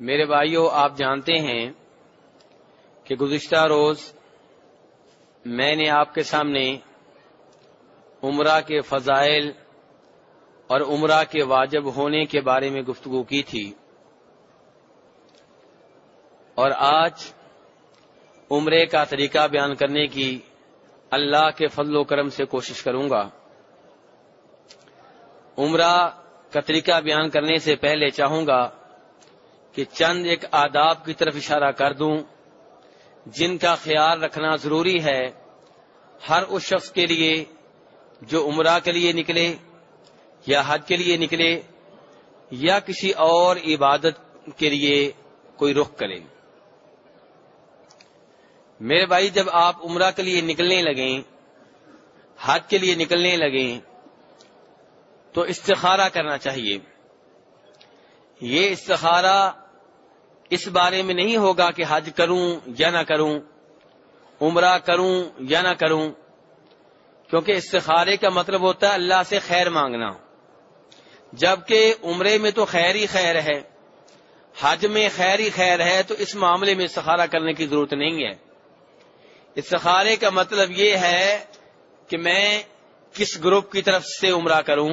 میرے بھائیوں آپ جانتے ہیں کہ گزشتہ روز میں نے آپ کے سامنے عمرہ کے فضائل اور عمرہ کے واجب ہونے کے بارے میں گفتگو کی تھی۔ اور آج عمرے کا طریقہ بیان کرنے کی اللہ کے فضل و کرم سے کوشش کروں گا۔ عمرہ کا طریقہ بیان کرنے سے پہلے چاہوں گا کہ چند ایک آداب کی طرف اشارہ کر دوں، جن کا خیال رکھنا ضروری ہے، ہر اس شخص کے لیے جو عمرہ کے لیے نکلے یا حج کے لیے نکلے یا کسی اور عبادت کے لیے کوئی رخ کرے۔ میرے بھائی، جب آپ عمرہ کے لیے نکلنے لگیں، حج کے لیے نکلنے لگیں، تو استخارہ کرنا چاہیے۔ یہ استخارہ اس بارے میں نہیں ہوگا کہ حج کروں یا نہ کروں، عمرہ کروں یا نہ کروں، کیونکہ استخارے کا مطلب ہوتا ہے اللہ سے خیر مانگنا۔ جبکہ عمرے میں تو خیر ہی خیر ہے، حج میں خیر ہی خیر ہے، تو اس معاملے میں استخارہ کرنے کی ضرورت نہیں ہے۔ استخارے کا مطلب یہ ہے کہ میں کس گروپ کی طرف سے عمرہ کروں،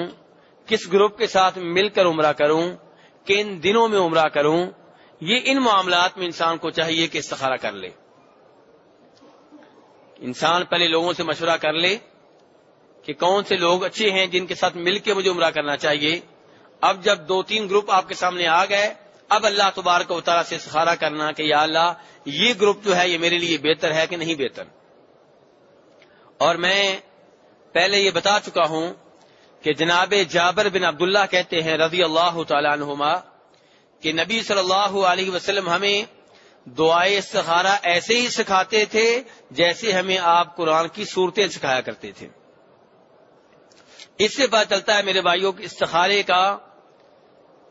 کس گروپ کے ساتھ مل کر عمرہ کروں کن دنوں میں عمرہ کروں، یہ ان معاملات میں انسان کو چاہیے کہ استخارہ کر لے۔ انسان پہلے لوگوں سے مشورہ کر لے کہ کون سے لوگ اچھے ہیں جن کے ساتھ مل کے مجھے عمرہ کرنا چاہیے۔ اب جب دو تین گروپ آپ کے سامنے آ گئے، اب اللہ تبارک و تعالیٰ سے استخارہ کرنا کہ یا اللہ، یہ گروپ جو ہے یہ میرے لیے بہتر ہے کہ نہیں بہتر؟ اور میں پہلے یہ بتا چکا ہوں کہ جناب جابر بن عبداللہ کہتے ہیں رضی اللہ تعالیٰ عنہما کہ نبی صلی اللہ علیہ وسلم ہمیں دعائے استخارہ ایسے ہی سکھاتے تھے جیسے ہمیں آپ قرآن کی صورتیں سکھایا کرتے تھے۔ اس سے پتا چلتا ہے میرے بھائیوں کے استخارے کا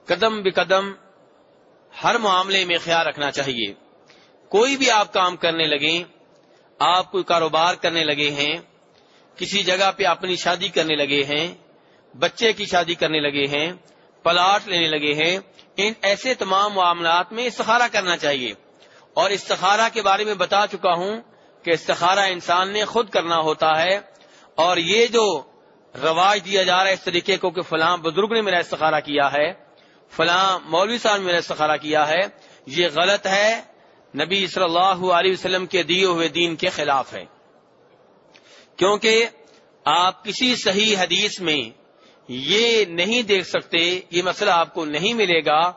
قدم بقدم ہر معاملے میں خیال رکھنا چاہیے۔ کوئی بھی آپ کام کرنے لگے، آپ کوئی کاروبار کرنے لگے ہیں، کسی جگہ پہ اپنی شادی کرنے لگے ہیں بچے کی شادی کرنے لگے ہیں، پلاٹ لینے لگے ہیں، ان ایسے تمام معاملات میں استخارہ کرنا چاہیے۔ اور استخارہ کے بارے میں بتا چکا ہوں کہ استخارہ انسان نے خود کرنا ہوتا ہے۔ اور یہ جو رواج دیا جا رہا ہے اس طریقے کو کہ فلاں بزرگ نے میرا استخارہ کیا ہے، فلاں مولوی صاحب نے میرا استخارہ کیا ہے، یہ غلط ہے۔ نبی صلی اللہ علیہ وسلم کے دیے ہوئے دین کے خلاف ہے۔ کیونکہ آپ کسی صحیح حدیث میں یہ نہیں دیکھ سکتے، یہ مسئلہ آپ کو نہیں ملے گا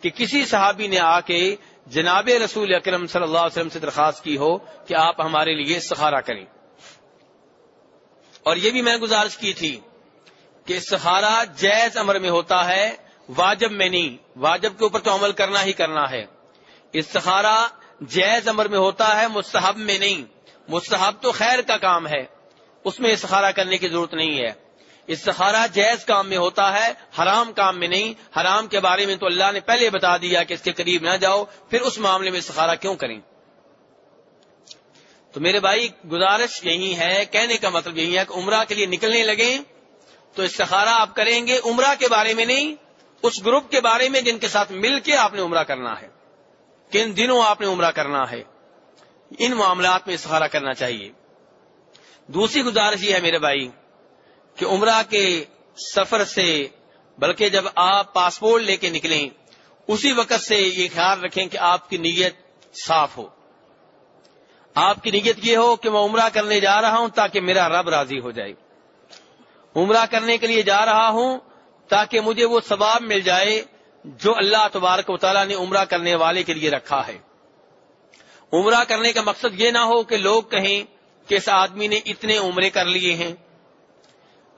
کہ کسی صحابی نے آ کے جناب رسول اکرم صلی اللہ علیہ وسلم سے درخواست کی ہو کہ آپ ہمارے لیے سہارا کریں۔ اور یہ بھی میں گزارش کی تھی کہ سہارا جیز امر میں ہوتا ہے، واجب میں نہیں، واجب کے اوپر تو عمل کرنا ہی کرنا ہے۔ استخارہ جیز امر میں ہوتا ہے، مستحب میں نہیں۔ مستحب تو خیر کا کام ہے، اس میں استخارہ کرنے کی ضرورت نہیں ہے۔ استخارہ جائز کام میں ہوتا ہے، حرام کام میں نہیں۔ حرام کے بارے میں تو اللہ نے پہلے بتا دیا کہ اس کے قریب نہ جاؤ، پھر اس معاملے میں استخارہ کیوں کریں؟ تو میرے بھائی، گزارش یہی ہے، کہنے کا مطلب یہی ہے کہ عمرہ کے لیے نکلنے لگے تو استخارہ آپ کریں گے عمرہ کے بارے میں نہیں، اس گروپ کے بارے میں جن کے ساتھ مل کے آپ نے عمرہ کرنا ہے۔ کن دنوں آپ نے عمرہ کرنا ہے؟ ان معاملات میں استخارہ کرنا چاہیے۔ دوسری گزارش یہ ہے میرے بھائی کہ عمرہ کے سفر سے، بلکہ جب آپ پاسپورٹ لے کے نکلیں، اسی وقت سے یہ خیال رکھیں کہ آپ کی نیت صاف ہو۔ آپ کی نیت یہ ہو کہ میں عمرہ کرنے جا رہا ہوں تاکہ میرا رب راضی ہو جائے۔ عمرہ کرنے کے لیے جا رہا ہوں تاکہ مجھے وہ ثواب مل جائے جو اللہ تبارک و تعالیٰ نے عمرہ کرنے والے کے لیے رکھا ہے۔ عمرہ کرنے کا مقصد یہ نہ ہو کہ لوگ کہیں کہ اس آدمی نے اتنے عمرے کر لیے ہیں۔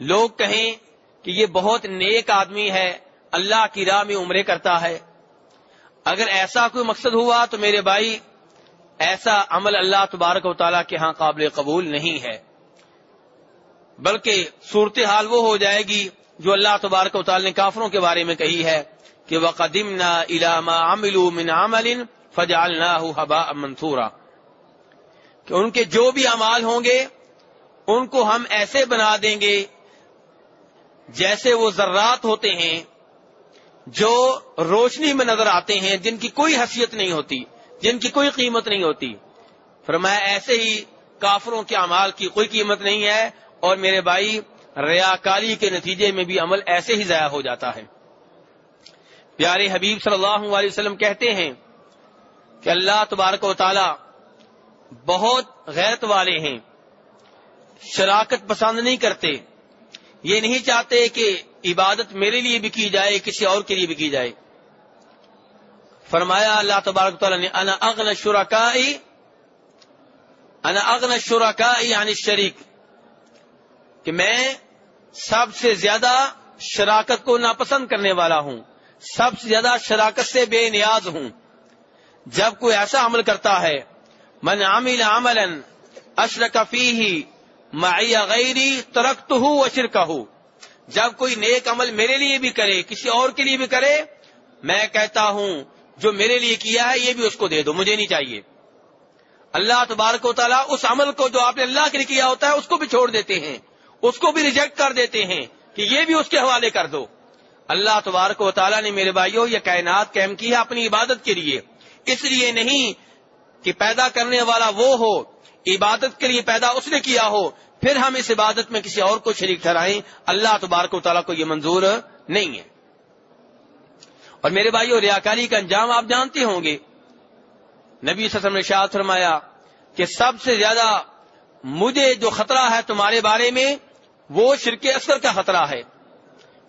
لوگ کہیں کہ یہ بہت نیک آدمی ہے، اللہ کی راہ میں عمرے کرتا ہے۔ اگر ایسا کوئی مقصد ہوا تو میرے بھائی، ایسا عمل اللہ تبارک و تعالیٰ کے ہاں قابل قبول نہیں ہے۔ بلکہ صورتحال وہ ہو جائے گی جو اللہ تبارک و تعالیٰ نے کافروں کے بارے میں کہی ہے کہ وہ قدیم نہ علامہ من عمل فجال نہ ہبا منصورا کہ ان کے جو بھی امال ہوں گے، ان کو ہم ایسے بنا دیں گے جیسے وہ ذرات ہوتے ہیں جو روشنی میں نظر آتے ہیں، جن کی کوئی حیثیت نہیں ہوتی، جن کی کوئی قیمت نہیں ہوتی۔ فرمایا، ایسے ہی کافروں کے امال کی کوئی قیمت نہیں ہے اور میرے بھائی، ریاکاری کے نتیجے میں بھی عمل ایسے ہی ضائع ہو جاتا ہے۔ پیارے حبیب صلی اللہ علیہ وسلم کہتے ہیں کہ اللہ تبارک و تعالی بہت غیرت والے ہیں، شراکت پسند نہیں کرتے یہ نہیں چاہتے کہ عبادت میرے لیے بھی کی جائے، کسی اور کے لیے بھی کی جائے۔ فرمایا اللہ تبارک تعالیٰ نے، انا اغن شرکائی، انا اغن شرکائی یعنی شریک کہ میں سب سے زیادہ شراکت کو ناپسند کرنے والا ہوں، سب سے زیادہ شراکت سے بے نیاز ہوں۔ جب کوئی ایسا عمل کرتا ہے، من عمل عملا، اشرک فیہ معی غیری ترکت ہوں اشرک ہوں جب کوئی نیک عمل میرے لیے بھی کرے، کسی اور کے لیے بھی کرے، میں کہتا ہوں، جو میرے لیے کیا ہے، یہ بھی اس کو دے دو، مجھے نہیں چاہیے۔ اللہ تبارک و تعالیٰ اس عمل کو جو آپ نے اللہ کے لیے کیا ہوتا ہے، اس کو بھی چھوڑ دیتے ہیں۔ اس کو بھی ریجیکٹ کر دیتے ہیں کہ یہ بھی اس کے حوالے کر دو۔ اللہ تبارک و تعالیٰ نے میرے بھائیوں، یہ کائنات قائم کی ہے اپنی عبادت کے لیے۔ اس لیے نہیں کہ پیدا کرنے والا وہ ہو، عبادت کے لیے پیدا اس نے کیا ہو پھر ہم اس عبادت میں کسی اور کو شریک ٹھہرائیں، اللہ تبارک و تعالیٰ کو یہ منظور نہیں ہے۔ اور میرے بھائی اور ریاکاری کا انجام آپ جانتے ہوں گے۔ نبی سسم نے شاہ فرمایا کہ سب سے زیادہ مجھے جو خطرہ ہے تمہارے بارے میں، وہ شرک اثر کا خطرہ ہے۔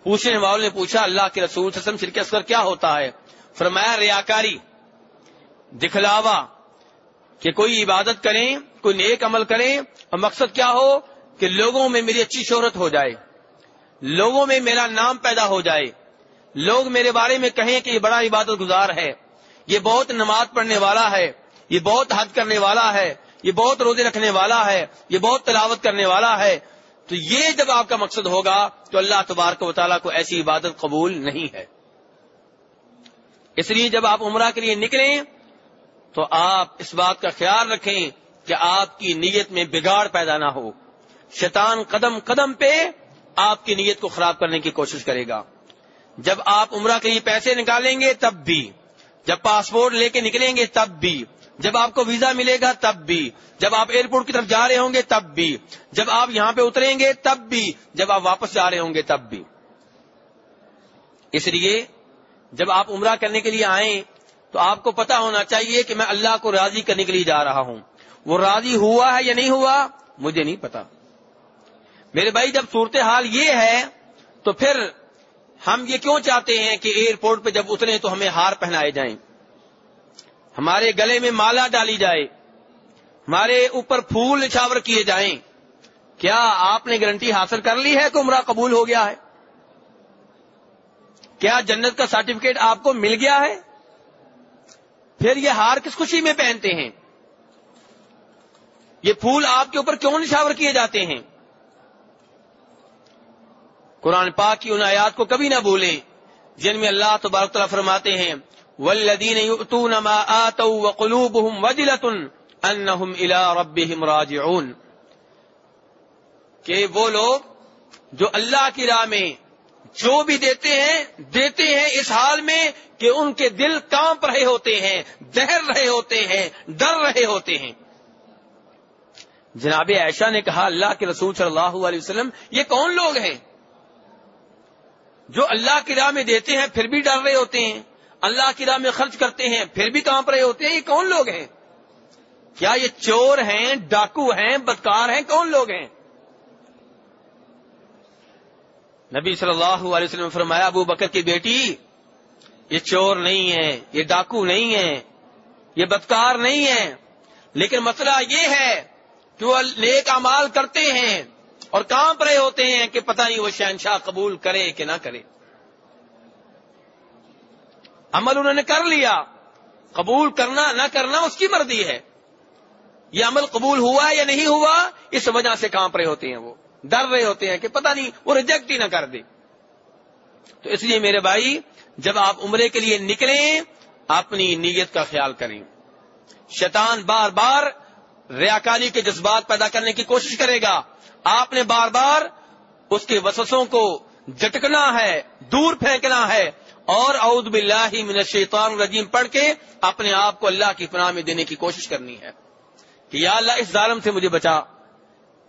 پوچھنے والوں نے پوچھا، اللہ کے رسول سسم شرک اثر کیا ہوتا ہے؟ فرمایا، ریاکاری، دکھلاوا کہ کوئی عبادت کریں، کوئی نیک عمل کریں، اور مقصد کیا ہو؟ کہ لوگوں میں میری اچھی شہرت ہو جائے، لوگوں میں میرا نام پیدا ہو جائے۔ لوگ میرے بارے میں کہیں کہ یہ بڑا عبادت گزار ہے، یہ بہت نماز پڑھنے والا ہے، یہ بہت حد کرنے والا ہے، یہ بہت روزے رکھنے والا ہے، یہ بہت تلاوت کرنے والا ہے۔ تو یہ جب آپ کا مقصد ہوگا تو اللہ تبارک و تعالیٰ کو ایسی عبادت قبول نہیں ہے۔ اس لیے جب آپ عمرہ کے لیے نکلیں تو آپ اس بات کا خیال رکھیں کہ آپ کی نیت میں بگاڑ پیدا نہ ہو۔ شیطان قدم قدم پہ آپ کی نیت کو خراب کرنے کی کوشش کرے گا۔ جب آپ عمرہ کے لیے پیسے نکالیں گے تب بھی۔ جب پاسپورٹ لے کے نکلیں گے تب بھی۔ جب آپ کو ویزا ملے گا تب بھی۔ جب آپ ایئرپورٹ کی طرف جا رہے ہوں گے تب بھی۔ جب آپ یہاں پہ اتریں گے تب بھی۔ جب آپ واپس جا رہے ہوں گے تب بھی۔ اس لیے جب آپ عمرہ کرنے کے لیے آئیں تو آپ کو پتا ہونا چاہیے کہ میں اللہ کو راضی کرنے کے لیے جا رہا ہوں۔ وہ راضی ہوا ہے یا نہیں ہوا، مجھے نہیں پتا میرے بھائی، جب صورتحال یہ ہے، تو پھر ہم یہ کیوں چاہتے ہیں کہ ایئرپورٹ پہ جب اترے تو ہمیں ہار پہنائے جائیں؟ ہمارے گلے میں مالا ڈالی جائے، ہمارے اوپر پھول نچھاور کیے جائیں۔ کیا آپ نے گارنٹی حاصل کر لی ہے کہ عمرہ قبول ہو گیا ہے؟ کیا جنت کا سرٹیفکیٹ آپ کو مل گیا ہے؟ پھر یہ ہار کس خوشی میں پہنتے ہیں؟ یہ پھول آپ کے اوپر کیوں نشاور کیے جاتے ہیں؟ قرآن پاک کی ان آیات کو کبھی نہ بھولیں جن میں اللہ تبارک تعالیٰ فرماتے ہیں ولدین وقلوبهم وجلة انهم الى ربهم راجعون۔ کہ وہ لوگ جو اللہ کی راہ میں جو بھی دیتے ہیں دیتے ہیں اس حال میں کہ ان کے دل کانپ رہے ہوتے ہیں، دہر رہے ہوتے ہیں، ڈر رہے ہوتے ہیں۔ جناب عائشہ نے کہا، اللہ کے رسول صلی اللہ علیہ وسلم، یہ کون لوگ ہیں؟ جو اللہ کی راہ میں دیتے ہیں، پھر بھی ڈر رہے ہوتے ہیں۔ اللہ کی راہ میں خرچ کرتے ہیں، پھر بھی کانپ رہے ہوتے ہیں؟ یہ کون لوگ ہیں؟ کیا یہ چور ہیں، ڈاکو ہیں، بدکار ہیں؟ کون لوگ ہیں؟ نبی صلی اللہ علیہ وسلم نے فرمایا، ابو بکر کی بیٹی، یہ چور نہیں ہے، یہ ڈاکو نہیں ہے، یہ بدکار نہیں ہے۔ لیکن مسئلہ یہ ہے کہ وہ نیک امال کرتے ہیں اور کام رہے ہوتے ہیں کہ پتہ نہیں وہ شہنشاہ قبول کرے کہ نہ کرے۔ عمل انہوں نے کر لیا۔ قبول کرنا، نہ کرنا اس کی مرضی ہے۔ یہ عمل قبول ہوا یا نہیں ہوا؟ اس وجہ سے کام رہے ہوتے ہیں وہ۔ ڈر رہے ہوتے ہیں کہ پتہ نہیں وہ ریجیکٹ ہی نہ کر دے۔ تو اس لیے میرے بھائی، جب آپ عمرے کے لیے نکلیں، اپنی نیت کا خیال کریں۔ شیطان بار بار ریاکاری کے جذبات پیدا کرنے کی کوشش کرے گا۔ آپ نے بار بار اس کے وسوسوں کو جٹکنا ہے، دور پھینکنا ہے اور اعوذ باللہ من الشیطان الرجیم پڑھ کے اپنے آپ کو اللہ کی پناہ میں دینے کی کوشش کرنی ہے کہ یا اللہ اس ظالم سے مجھے بچا،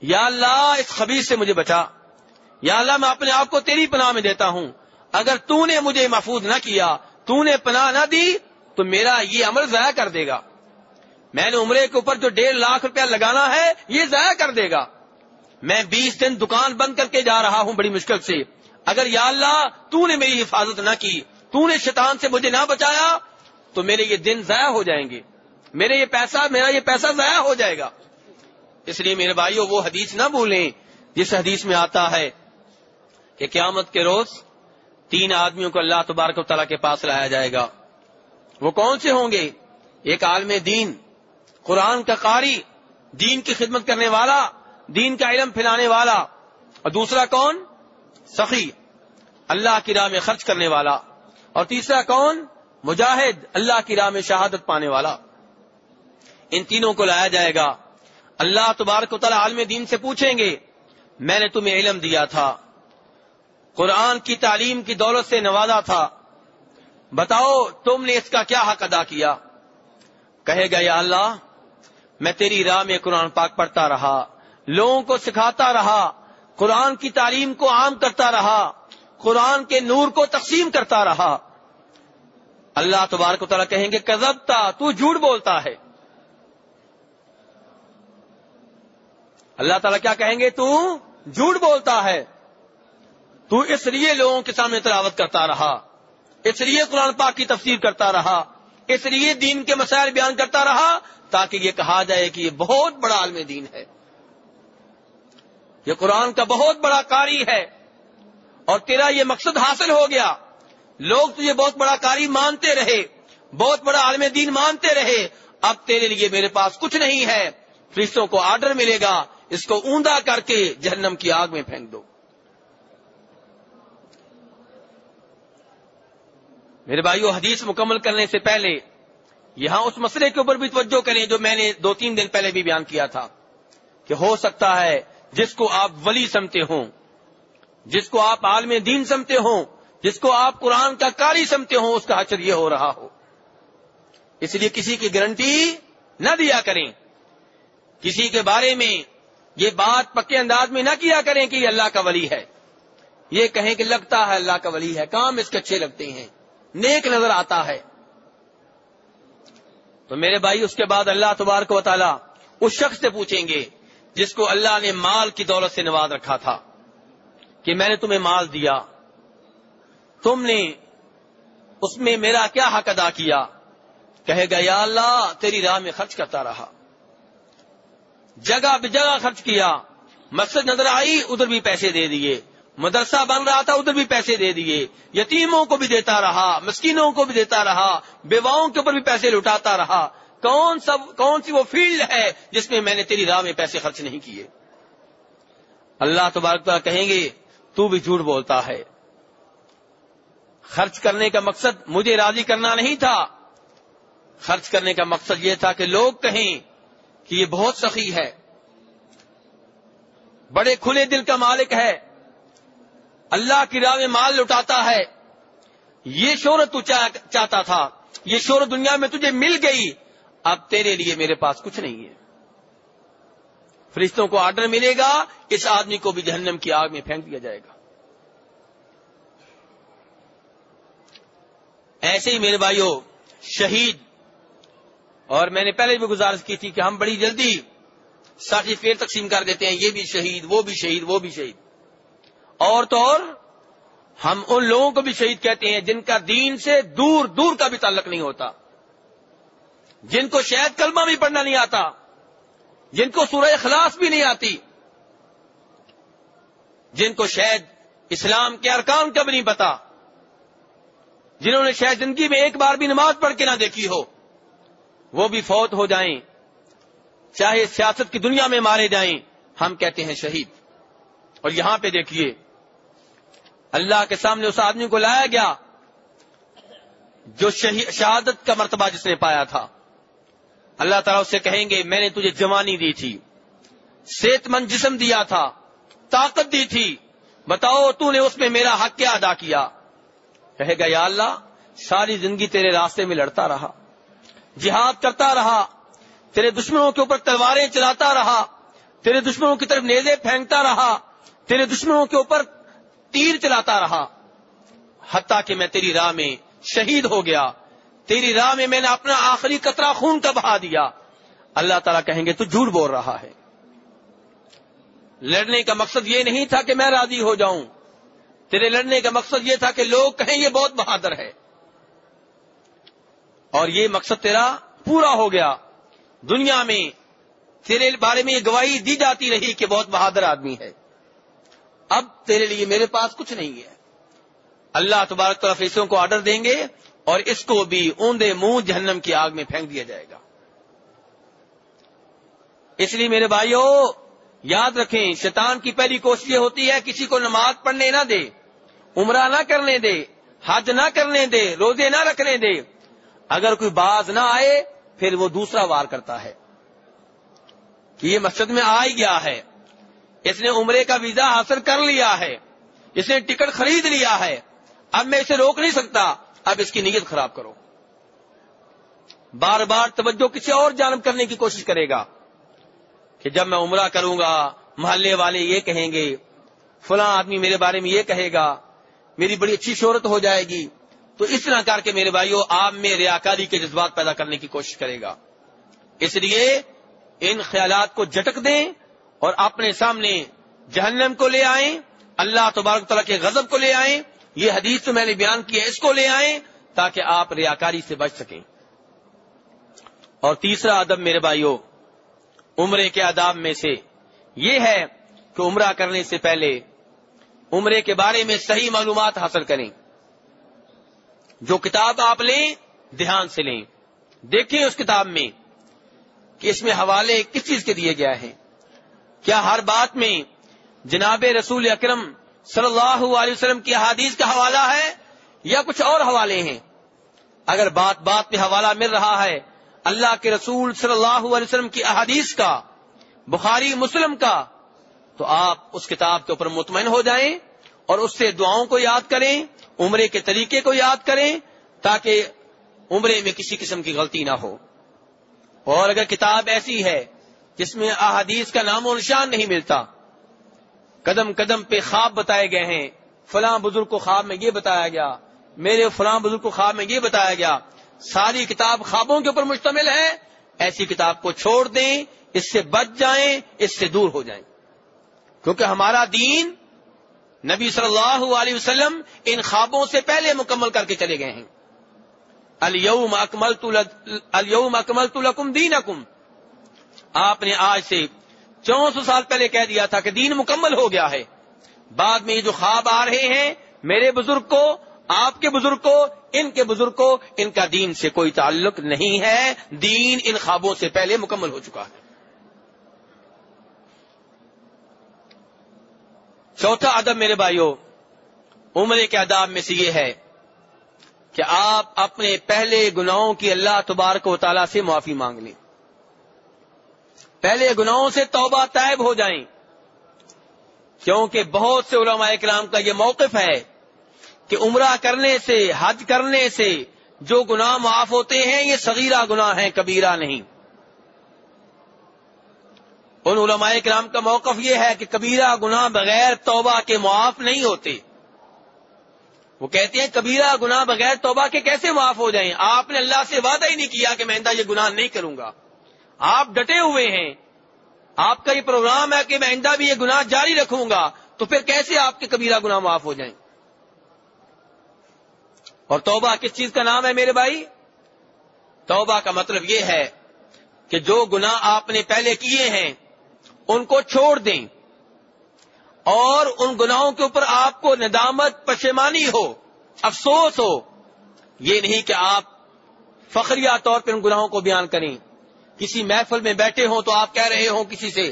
یا اللہ اس خبیص سے مجھے بچا، یا اللہ میں اپنے آپ کو تیری پناہ میں دیتا ہوں۔ اگر تو نے مجھے محفوظ نہ کیا، تو نے پناہ نہ دی، تو میرا یہ عمل ضائع کر دے گا۔ میں نے عمرے کے اوپر جو ڈیڑھ لاکھ روپیہ لگانا ہے، یہ ضائع کر دے گا۔ میں بیس دن دکان بند کر کے جا رہا ہوں بڑی مشکل سے۔ اگر یا اللہ تو نے میری حفاظت نہ کی، تو نے شیطان سے مجھے نہ بچایا، تو میرے یہ دن ضائع ہو جائیں گے۔ میرے یہ پیسہ، میرا یہ پیسہ ضائع ہو جائے گا۔ اس لیے میرے بھائیوں وہ حدیث نہ بھولیں جس حدیث میں آتا ہے کہ قیامت کے روز تین آدمیوں کو اللہ تبارک و تعالیٰ کے پاس لایا جائے گا۔ وہ کون سے ہوں گے؟ ایک عالم دین، قرآن کا قاری، دین کی خدمت کرنے والا دین کا علم پھیلانے والا اور دوسرا کون؟ سخی، اللہ کی راہ میں خرچ کرنے والا۔ اور تیسرا کون؟ مجاہد، اللہ کی راہ میں شہادت پانے والا۔ ان تینوں کو لایا جائے گا۔ اللہ تبارک و تعالیٰ عالم دین سے پوچھیں گے، میں نے تمہیں علم دیا تھا۔ قرآن کی تعلیم کی دولت سے نوازا تھا۔ بتاؤ، تم نے اس کا کیا حق ادا کیا؟ کہے گا، یا اللہ، میں تیری راہ میں قرآن پاک پڑھتا رہا۔ لوگوں کو سکھاتا رہا، قرآن کی تعلیم کو عام کرتا رہا، قرآن کے نور کو تقسیم کرتا رہا۔ اللہ تبارک و تعالیٰ کہیں گے کزبتا تو جھوٹ بولتا ہے۔ اللہ تعالیٰ کیا کہیں گے؟ تو جھوٹ بولتا ہے۔ تو اس لیے لوگوں کے سامنے تلاوت کرتا رہا۔ اس لیے قرآن پاک کی تفسیر کرتا رہا۔ اس لیے دین کے مسائل بیان کرتا رہا تاکہ یہ کہا جائے کہ یہ بہت بڑا عالم دین ہے۔ یہ قرآن کا بہت بڑا کاری ہے اور تیرا یہ مقصد حاصل ہو گیا۔ لوگ تجھے بہت بڑا کاری مانتے رہے، بہت بڑا عالم دین مانتے رہے۔ اب تیرے لیے میرے پاس کچھ نہیں ہے۔ فرشتوں کو آرڈر ملے گا، اس کو اوندا کر کے جہنم کی آگ میں پھینک دو۔ میرے بھائیو، حدیث مکمل کرنے سے پہلے یہاں اس مسئلے کے اوپر بھی توجہ کریں جو میں نے دو تین دن پہلے بھی بیان کیا تھا کہ ہو سکتا ہے جس کو آپ ولی سمتے ہوں، جس کو آپ عالم دین سمتے ہوں، جس کو آپ قرآن کا کاری سمتے ہوں، اس کا حشر یہ ہو رہا ہو۔ اس لیے کسی کی گارنٹی نہ دیا کریں۔ کسی کے بارے میں یہ بات پکے انداز میں نہ کیا کریں کہ یہ اللہ کا ولی ہے۔ یہ کہیں کہ لگتا ہے اللہ کا ولی ہے، کام اس کے اچھے لگتے ہیں۔ نیک نظر آتا ہے۔ تو میرے بھائی، اس کے بعد اللہ تبارک و تعالی اس شخص سے پوچھیں گے جس کو اللہ نے مال کی دولت سے نواز رکھا تھا کہ میں نے تمہیں مال دیا، تم نے اس میں میرا کیا حق ادا کیا؟ کہے گا، یا اللہ، تیری راہ میں خرچ کرتا رہا۔ جگہ جگہ خرچ کیا۔ مسجد نظر آئی، ادھر بھی پیسے دے دیے۔ مدرسہ بن رہا تھا، ادھر بھی پیسے دے دیے۔ یتیموں کو بھی دیتا رہا، مسکینوں کو بھی دیتا رہا، بیواؤں کے اوپر بھی پیسے لٹاتا رہا۔ کون سب کون سی وہ فیلڈ ہے جس میں میں نے تیری راہ میں پیسے خرچ نہیں کیے؟ اللہ تبارک کہیں گے، تو بھی جھوٹ بولتا ہے۔ خرچ کرنے کا مقصد مجھے راضی کرنا نہیں تھا۔ خرچ کرنے کا مقصد یہ تھا کہ لوگ کہیں کہ یہ بہت سخی ہے۔ بڑے کھلے دل کا مالک ہے۔ اللہ کی راہ میں مال لٹاتا ہے۔ یہ شہرت تو چاہتا تھا۔ یہ شہرت دنیا میں تجھے مل گئی۔ اب تیرے لیے میرے پاس کچھ نہیں ہے۔ فرشتوں کو آرڈر ملے گا، اس آدمی کو بھی جہنم کی آگ میں پھینک دیا جائے گا۔ ایسے ہی میرے بھائیوں شہید، اور میں نے پہلے بھی گزارش کی تھی کہ ہم بڑی جلدی سرٹیفکیٹ تقسیم کر دیتے ہیں، یہ بھی شہید، وہ بھی شہید، وہ بھی شہید۔ اور تو اور، ہم ان لوگوں کو بھی شہید کہتے ہیں جن کا دین سے دور دور کا بھی تعلق نہیں ہوتا۔ جن کو شاید کلمہ بھی پڑھنا نہیں آتا، جن کو سورہ اخلاص بھی نہیں آتی، جن کو شاید اسلام کے ارکان کا بھی نہیں پتا، جنہوں نے شاید زندگی میں ایک بار بھی نماز پڑھ کے نہ دیکھی ہو، وہ بھی فوت ہو جائیں، چاہے سیاست کی دنیا میں مارے جائیں، ہم کہتے ہیں شہید۔ اور یہاں پہ دیکھیے، اللہ کے سامنے اس آدمی کو لایا گیا جو شہادت کا مرتبہ جس نے پایا تھا۔ اللہ تعالیٰ اسے کہیں گے، میں نے تجھے جوانی دی تھی، صحت مند جسم دیا تھا، طاقت دی تھی، بتاؤ تو نے اس میں میرا حق کیا ادا کیا؟ کہے گا، یا اللہ، ساری زندگی تیرے راستے میں لڑتا رہا، جہاد کرتا رہا، تیرے دشمنوں کے اوپر تلواریں چلاتا رہا، تیرے دشمنوں کی طرف نیزے پھینکتا رہا، تیرے دشمنوں کے اوپر تیر چلاتا رہا، حتیٰ کہ میں تیری راہ میں شہید ہو گیا تیری راہ میں میں نے اپنا آخری قطرہ خون کا بہا دیا۔ اللہ تعالیٰ کہیں گے، تو جھوٹ بول رہا ہے۔ لڑنے کا مقصد یہ نہیں تھا کہ میں راضی ہو جاؤں۔ تیرے لڑنے کا مقصد یہ تھا کہ لوگ کہیں یہ بہت بہادر ہے۔ اور یہ مقصد تیرا پورا ہو گیا۔ دنیا میں تیرے بارے میں یہ گواہی دی جاتی رہی کہ بہت بہادر آدمی ہے۔ اب تیرے لیے میرے پاس کچھ نہیں ہے۔ اللہ تبارک طرف ایسوں کو آرڈر دیں گے اور اس کو بھی اوندے منہ جہنم کی آگ میں پھینک دیا جائے گا۔ اس لیے میرے بھائیوں یاد رکھیں، شیطان کی پہلی کوشش یہ ہوتی ہے، کسی کو نماز پڑھنے نہ دے، عمرہ نہ کرنے دے، حج نہ کرنے دے، روزے نہ رکھنے دے۔ اگر کوئی باز نہ آئے، پھر وہ دوسرا وار کرتا ہے۔ کہ یہ مسجد میں آ ہی گیا ہے۔ اس نے عمرے کا ویزا حاصل کر لیا ہے۔ اس نے ٹکٹ خرید لیا ہے۔ اب میں اسے روک نہیں سکتا۔ اب اس کی نیت خراب کرو۔ بار بار توجہ کسی اور جانب کرنے کی کوشش کرے گا کہ جب میں عمرہ کروں گا، محلے والے یہ کہیں گے، فلاں آدمی میرے بارے میں یہ کہے گا، میری بڑی اچھی شہرت ہو جائے گی، تو اس طرح کر کے میرے بھائیوں آپ میں ریاکاری کے جذبات پیدا کرنے کی کوشش کرے گا۔ اس لیے ان خیالات کو جھٹک دیں اور اپنے سامنے جہنم کو لے آئیں، اللہ تبارک تعالیٰ کے غضب کو لے آئیں یہ حدیث تو میں نے بیان کی ہے، اس کو لے آئیں تاکہ آپ ریاکاری سے بچ سکیں۔ اور تیسرا ادب میرے بھائیوں عمرے کے آداب میں سے یہ ہے کہ عمرہ کرنے سے پہلے عمرے کے بارے میں صحیح معلومات حاصل کریں۔ جو کتاب آپ لیں، دھیان سے لیں۔ دیکھیں اس کتاب میں کہ اس میں حوالے کس چیز کے دیے گیا ہے کیا ہر بات میں جناب رسول اکرم صلی اللہ علیہ وسلم کی احادیث کا حوالہ ہے یا کچھ اور حوالے ہیں؟ اگر بات بات میں حوالہ مل رہا ہے، اللہ کے رسول صلی اللہ علیہ وسلم کی احادیث کا، بخاری مسلم کا، تو آپ اس کتاب کے اوپر مطمئن ہو جائیں اور اس سے دعاؤں کو یاد کریں، عمرے کے طریقے کو یاد کریں، تاکہ عمرے میں کسی قسم کی غلطی نہ ہو۔ اور اگر کتاب ایسی ہے جس میں احادیث کا نام و نشان نہیں ملتا قدم قدم پہ خواب بتائے گئے ہیں۔ فلاں بزرگ کو خواب میں یہ بتایا گیا، میرے فلاں بزرگ کو خواب میں یہ بتایا گیا، ساری کتاب خوابوں کے اوپر مشتمل ہے، ایسی کتاب کو چھوڑ دیں، اس سے بچ جائیں، اس سے دور ہو جائیں۔ کیونکہ ہمارا دین نبی صلی اللہ علیہ وسلم ان خوابوں سے پہلے مکمل کر کے چلے گئے ہیں۔ الوم اکمل الوم اکمل تلکم دین اکم آپ نے آج سے چون سو سال پہلے کہہ دیا تھا کہ دین مکمل ہو گیا ہے۔ بعد میں یہ جو خواب آ رہے ہیں، میرے بزرگ کو، آپ کے بزرگ کو، ان کے بزرگ کو، ان کا دین سے کوئی تعلق نہیں ہے۔ دین ان خوابوں سے پہلے مکمل ہو چکا ہے۔ چوتھا ادب میرے بھائیوں عمرے کے اداب میں سے یہ ہے کہ آپ اپنے پہلے گناہوں کی اللہ تبارک و تعالیٰ سے معافی مانگ لیں۔ پہلے گناہوں سے توبہ طائب ہو جائیں۔ کیونکہ بہت سے علماء کرام کا یہ موقف ہے کہ عمرہ کرنے سے، حج کرنے سے جو گناہ معاف ہوتے ہیں، یہ صغیرہ گناہ ہیں، کبیرہ نہیں۔ ان علماء کرام کا موقف یہ ہے کہ کبیرہ گناہ بغیر توبہ کے معاف نہیں ہوتے۔ وہ کہتے ہیں کبیرہ گناہ بغیر توبہ کے کیسے معاف ہو جائیں؟ آپ نے اللہ سے وعدہ ہی نہیں کیا کہ میں یہ گناہ نہیں کروں گا۔ آپ ڈٹے ہوئے ہیں۔ آپ کا یہ پروگرام ہے کہ میں آئندہ بھی یہ گناہ جاری رکھوں گا، تو پھر کیسے آپ کے کبیرہ گناہ معاف ہو جائیں؟ اور توبہ کس چیز کا نام ہے میرے بھائی؟ توبہ کا مطلب یہ ہے کہ جو گناہ آپ نے پہلے کیے ہیں، ان کو چھوڑ دیں۔ اور ان گناہوں کے اوپر آپ کو ندامت، پشیمانی ہو، افسوس ہو، یہ نہیں کہ آپ فخریہ طور پہ ان گناہوں کو بیان کریں۔ کسی محفل میں بیٹھے ہوں تو آپ کہہ رہے ہوں کسی سے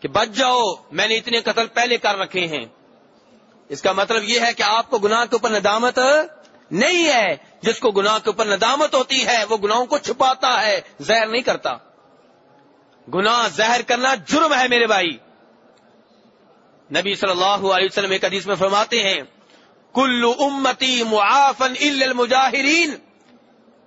کہ بچ جاؤ، میں نے اتنے قتل پہلے کر رکھے ہیں۔ اس کا مطلب یہ ہے کہ آپ کو گناہ کے اوپر ندامت نہیں ہے۔ جس کو گناہ کے اوپر ندامت ہوتی ہے، وہ گناہوں کو چھپاتا ہے، زہر نہیں کرتا۔ گناہ زہر کرنا جرم ہے میرے بھائی۔ نبی صلی اللہ علیہ وسلم ایک حدیث میں فرماتے ہیں، کل امتی معافن المجاہرین۔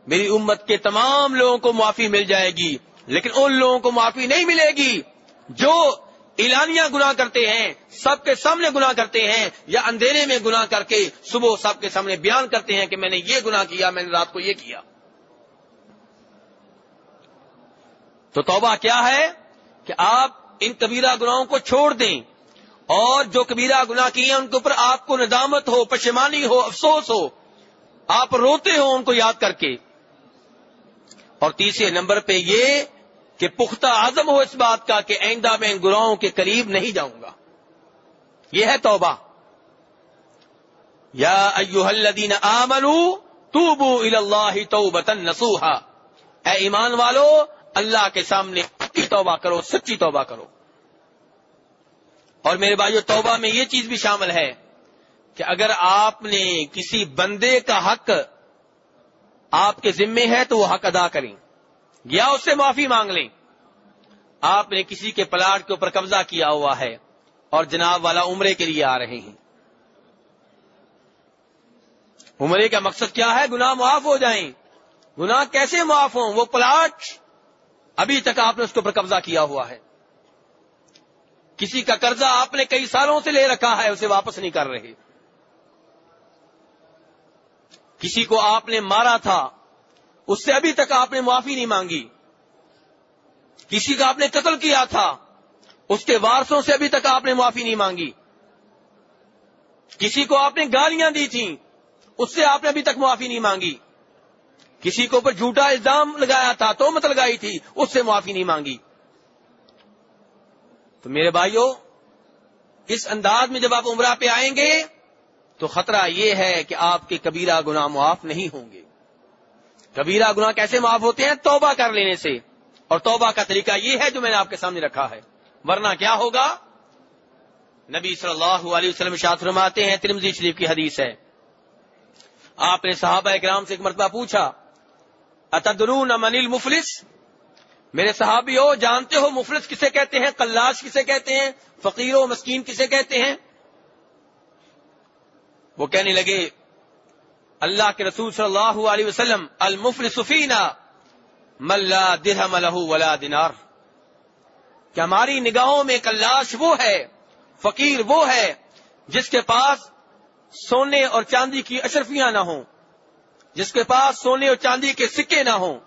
میری امت کے تمام لوگوں کو معافی مل جائے گی، لیکن ان لوگوں کو معافی نہیں ملے گی جو اعلانیہ گنا کرتے ہیں، سب کے سامنے گنا کرتے ہیں یا اندھیرے میں گنا کر کے صبح سب کے سامنے بیان کرتے ہیں کہ میں نے یہ گنا کیا، میں نے رات کو یہ کیا۔ تو توبہ کیا ہے؟ کہ آپ ان کبیرہ گناہوں کو چھوڑ دیں۔ اور جو کبیرہ گناہ کیے ہیں، ان کے اوپر آپ کو ندامت ہو پشمانی ہو، افسوس ہو، آپ روتے ہو ان کو یاد کر کے۔ اور تیسرے نمبر پہ یہ کہ پختہ عزم ہو اس بات کا کہ آئندہ میں ان گناہوں کے قریب نہیں جاؤں گا۔ یہ ہے توبہ۔ یا ایوہ الذین آمنوا توبو اللہ توبتا نسوحا اے ایمان والو، اللہ کے سامنے سچی توبہ کرو، سچی توبہ کرو۔ اور میرے بھائیو، توبہ میں یہ چیز بھی شامل ہے کہ اگر آپ نے کسی بندے کا حق آپ کے ذمے ہے تو وہ حق ادا کریں یا اس سے معافی مانگ لیں۔ آپ نے کسی کے پلاٹ کے اوپر قبضہ کیا ہوا ہے اور جناب والا عمرے کے لیے آ رہے ہیں۔ عمرے کا مقصد کیا ہے؟ گناہ معاف ہو جائیں۔ گناہ کیسے معاف ہوں؟ وہ پلاٹ ابھی تک آپ نے اس کے اوپر قبضہ کیا ہوا ہے۔ کسی کا قرضہ آپ نے کئی سالوں سے لے رکھا ہے، اسے واپس نہیں کر رہے۔ کسی کو آپ نے مارا تھا، اس سے ابھی تک آپ نے معافی نہیں مانگی۔ کسی کا آپ نے قتل کیا تھا، اس کے وارسوں سے ابھی تک آپ نے معافی نہیں مانگی۔ کسی کو آپ نے گالیاں دی تھیں، اس سے آپ نے ابھی تک معافی نہیں مانگی۔ کسی کو اوپر جھوٹا الزام لگایا تھا تو مت لگائی تھی، اس سے معافی نہیں مانگی۔ تو میرے بھائیوں اس انداز میں جب آپ عمرہ پہ آئیں گے تو خطرہ یہ ہے کہ آپ کے کبیرہ گناہ معاف نہیں ہوں گے۔ کبیرہ گناہ کیسے معاف ہوتے ہیں؟ توبہ کر لینے سے۔ اور توبہ کا طریقہ یہ ہے جو میں نے آپ کے سامنے رکھا ہے۔ ورنہ کیا ہوگا؟ نبی صلی اللہ علیہ وسلم شاہ فرماتے ہیں ترمزی شریف کی حدیث ہے۔ آپ نے صحابہ اکرام سے ایک مرتبہ پوچھا، اتدرون من المفلس؟ میرے صحابی ہو جانتے ہو مفلس کسے کہتے ہیں؟ کلاش کسے کہتے ہیں؟ فقیر و مسکین کسے کہتے ہیں؟ وہ کہنے لگے، اللہ کے رسول صلی اللہ علیہ وسلم، المفلس فینا ملا درہم لہو ولا دینار۔ کہ ہماری نگاہوں میں کلاش وہ ہے، فقیر وہ ہے، جس کے پاس سونے اور چاندی کی اشرفیاں نہ ہوں، جس کے پاس سونے اور چاندی کے سکے نہ ہوں،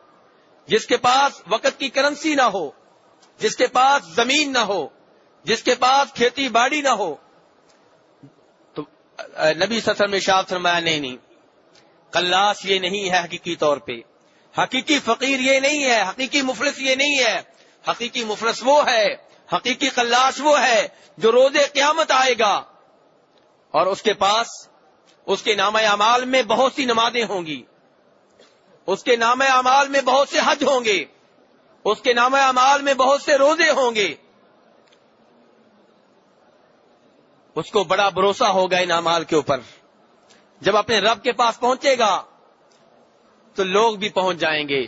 جس کے پاس وقت کی کرنسی نہ ہو، جس کے پاس زمین نہ ہو، جس کے پاس کھیتی باڑی نہ ہو نبی سسر میں شاہ فرمایا، نہیں نہیں کلاس یہ نہیں ہے حقیقی طور پہ۔ حقیقی فقیر یہ نہیں ہے، حقیقی مفلس یہ نہیں ہے۔ حقیقی مفلس وہ ہے، حقیقی کلاش وہ ہے جو روز قیامت آئے گا۔ اور اس کے پاس، اس کے نام اعمال میں بہت سی نمازیں ہوں گی۔ اس کے نام اعمال میں بہت سے حج ہوں گے۔ اس کے نام اعمال میں بہت سے روزے ہوں گے۔ اس کو بڑا بھروسہ ہوگا ان امال کے اوپر۔ جب اپنے رب کے پاس پہنچے گا، تو لوگ بھی پہنچ جائیں گے۔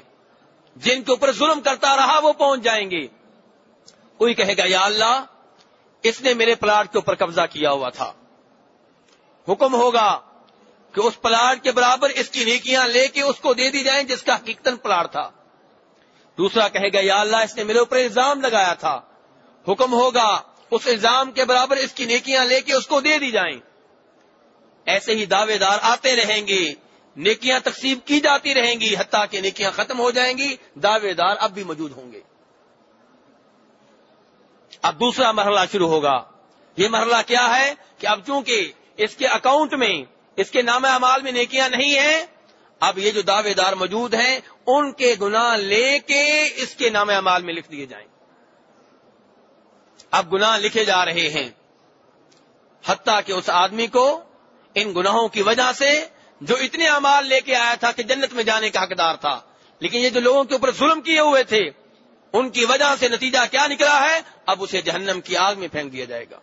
جن کے اوپر ظلم کرتا رہا، وہ پہنچ جائیں گے۔ کوئی کہے گا، یا اللہ، اس نے میرے پلاٹ کے اوپر قبضہ کیا ہوا تھا۔ حکم ہوگا کہ اس پلاٹ کے برابر اس کی نیکیاں لے کے اس کو دے دی جائیں جس کا حقیقت پلاٹ تھا۔ دوسرا کہے گا، یا اللہ، اس نے میرے اوپر الزام لگایا تھا۔ حکم ہوگا اس الزام کے برابر اس کی نیکیاں لے کے اس کو دے دی جائیں۔ ایسے ہی دعوے دار آتے رہیں گے، نیکیاں تقسیم کی جاتی رہیں گی، حتیٰ کہ نیکیاں ختم ہو جائیں گی دعوے دار اب بھی موجود ہوں گے۔ اب دوسرا مرحلہ شروع ہوگا۔ یہ مرحلہ کیا ہے کہ اب چونکہ اس کے اکاؤنٹ میں، اس کے نام اعمال میں نیکیاں نہیں ہیں، اب یہ جو دعوے دار موجود ہیں، ان کے گناہ لے کے اس کے نام اعمال میں لکھ دیے جائیں۔ اب گناہ لکھے جا رہے ہیں۔ حتیٰ کہ اس آدمی کو ان گناہوں کی وجہ سے جو اتنے امال لے کے آیا تھا کہ جنت میں جانے کا حقدار تھا، لیکن یہ جو لوگوں کے اوپر ظلم کیے ہوئے تھے، ان کی وجہ سے نتیجہ کیا نکلا ہے؟ اب اسے جہنم کی آگ میں پھینک دیا جائے گا۔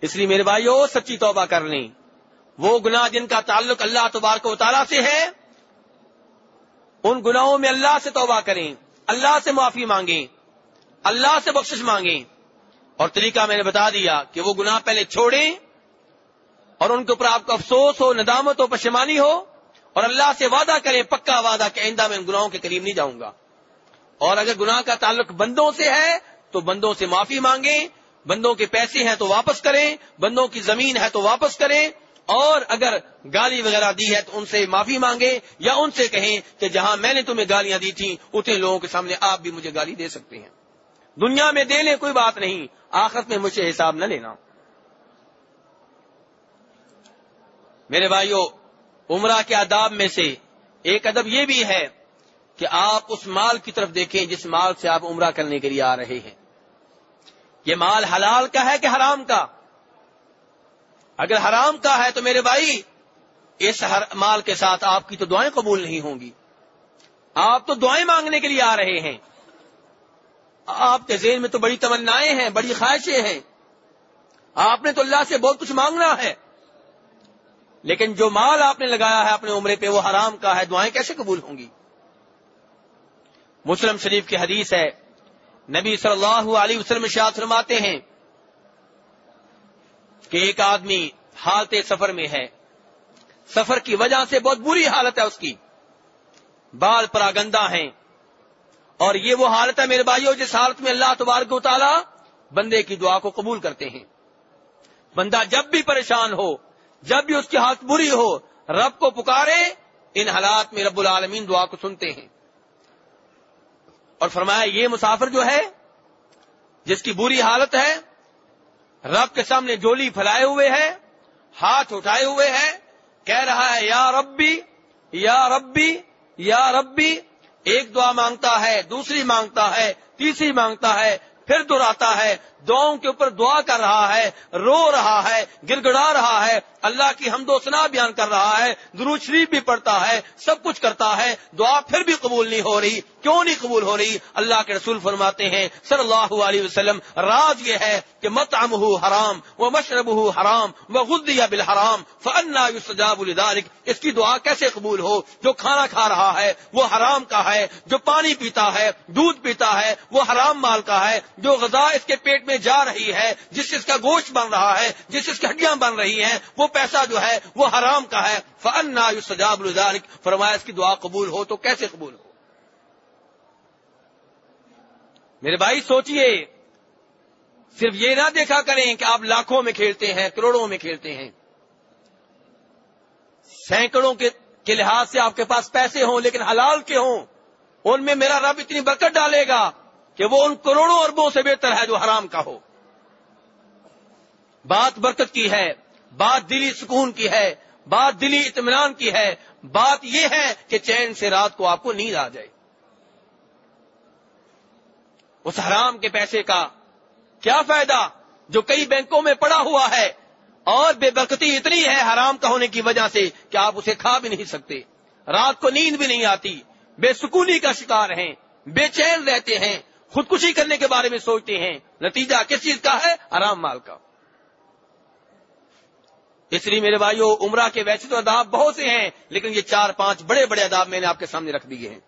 اس لیے میرے بھائیو، سچی توبہ کر لیں۔ وہ گناہ جن کا تعلق اللہ تبارک و تعالیٰ سے ہے، ان گناہوں میں اللہ سے توبہ کریں۔ اللہ سے معافی مانگیں۔ اللہ سے بخشش مانگیں۔ اور طریقہ میں نے بتا دیا کہ وہ گناہ پہلے چھوڑیں اور ان کے اوپر آپ کو افسوس ہو، ندامت ہو پشمانی ہو اور اللہ سے وعدہ کریں، پکا وعدہ کہ آئندہ میں ان گناہوں کے قریب نہیں جاؤں گا۔ اور اگر گناہ کا تعلق بندوں سے ہے تو بندوں سے معافی مانگیں، بندوں کے پیسے ہیں تو واپس کریں، بندوں کی زمین ہے تو واپس کریں۔ اور اگر گالی وغیرہ دی ہے تو ان سے معافی مانگے یا ان سے کہیں کہ جہاں میں نے تمہیں گالیاں دی تھیں، اتنے لوگوں کے سامنے آپ بھی مجھے گالی دے سکتے ہیں۔ دنیا میں دے لیں کوئی بات نہیں، آخرت میں مجھے حساب نہ لینا۔ میرے بھائیوں عمرہ کے آداب میں سے ایک ادب یہ بھی ہے کہ آپ اس مال کی طرف دیکھیں جس مال سے آپ عمرہ کرنے کے لیے آ رہے ہیں۔ یہ مال حلال کا ہے کہ حرام کا؟ اگر حرام کا ہے تو میرے بھائی، اس مال کے ساتھ آپ کی تو دعائیں قبول نہیں ہوں گی۔ آپ تو دعائیں مانگنے کے لیے آ رہے ہیں۔ آپ کے ذہن میں تو بڑی تمنائیں ہیں، بڑی خواہشیں ہیں۔ آپ نے تو اللہ سے بہت کچھ مانگنا ہے۔ لیکن جو مال آپ نے لگایا ہے اپنے عمرے پہ، وہ حرام کا ہے، دعائیں کیسے قبول ہوں گی؟ مسلم شریف کی حدیث ہے، نبی صلی اللہ علیہ وسلم شاہ فرماتے ہیں کہ ایک آدمی حالت سفر میں ہے۔ سفر کی وجہ سے بہت بری حالت ہے اس کی۔ بال پراگندہ ہیں۔ اور یہ وہ حالت ہے میرے بھائیوں جس حالت میں اللہ تبارک و تعالی بندے کی دعا کو قبول کرتے ہیں۔ بندہ جب بھی پریشان ہو، جب بھی اس کی حالت بری ہو، رب کو پکارے، ان حالات میں رب العالمین دعا کو سنتے ہیں۔ اور فرمایا یہ مسافر جو ہے، جس کی بری حالت ہے، رب کے سامنے جولی پھیلائے ہوئے ہے، ہاتھ اٹھائے ہوئے ہے، کہہ رہا ہے، یا ربی یا ربی یا ربی ایک دعا مانگتا ہے دوسری مانگتا ہے تیسری مانگتا ہے پھر دہراتا ہے دعاؤں کے اوپر دعا کر رہا ہے، رو رہا ہے گر گڑا رہا ہے، اللہ کی ہم دو سنا بیان کر رہا ہے درو شریف بھی پڑھتا ہے، سب کچھ کرتا ہے، دعا پھر بھی قبول نہیں ہو رہی، کیوں نہیں قبول ہو رہی؟ اللہ کے رسول فرماتے ہیں، صلی اللہ علیہ وسلم، راز یہ ہے کہ مت ام ہو حرام وہ مشرب ہو حرام وہ غدیا بالحرام فنا سجاب الدارک اس کی دعا کیسے قبول ہو؟ جو کھانا کھا رہا ہے، وہ حرام کا ہے، جو پانی پیتا ہے، دودھ پیتا ہے، وہ حرام مال کا ہے، جو غذا اس کے پیٹ میں جا رہی ہے، جس چیز کا گوشت بن رہا ہے، جس چیز کی ہڈیاں بن رہی ہیں، وہ پیسہ جو ہے، وہ حرام کا ہے۔ فن سجاب الزارک فرمایا، اس کی دعا قبول ہو تو کیسے قبول ہو؟ میرے بھائی، سوچئے۔ صرف یہ نہ دیکھا کریں کہ آپ لاکھوں میں کھیلتے ہیں، کروڑوں میں کھیلتے ہیں۔ سینکڑوں کے لحاظ سے آپ کے پاس پیسے ہوں، لیکن حلال کے ہوں، ان میں میرا رب اتنی برکت ڈالے گا۔ کہ وہ ان کروڑوں اربوں سے بہتر ہے جو حرام کا ہو۔ بات برکت کی ہے، بات دلی سکون کی ہے، بات دلی اطمینان کی ہے، بات یہ ہے کہ چین سے رات کو آپ کو نیند آ جائے۔ اس حرام کے پیسے کا کیا فائدہ جو کئی بینکوں میں پڑا ہوا ہے؟ اور بے برکتی اتنی ہے حرام کا ہونے کی وجہ سے کہ آپ اسے کھا بھی نہیں سکتے۔ رات کو نیند بھی نہیں آتی۔ بے سکونی کا شکار ہیں، بے چین رہتے ہیں۔ خودکشی کرنے کے بارے میں سوچتے ہیں۔ نتیجہ کس چیز کا ہے؟ آرام مال کا۔ اس لیے میرے بھائیوں عمرہ کے ویسے تو اداب بہت سے ہیں، لیکن یہ چار پانچ بڑے بڑے اداب میں نے آپ کے سامنے رکھ دیے ہیں۔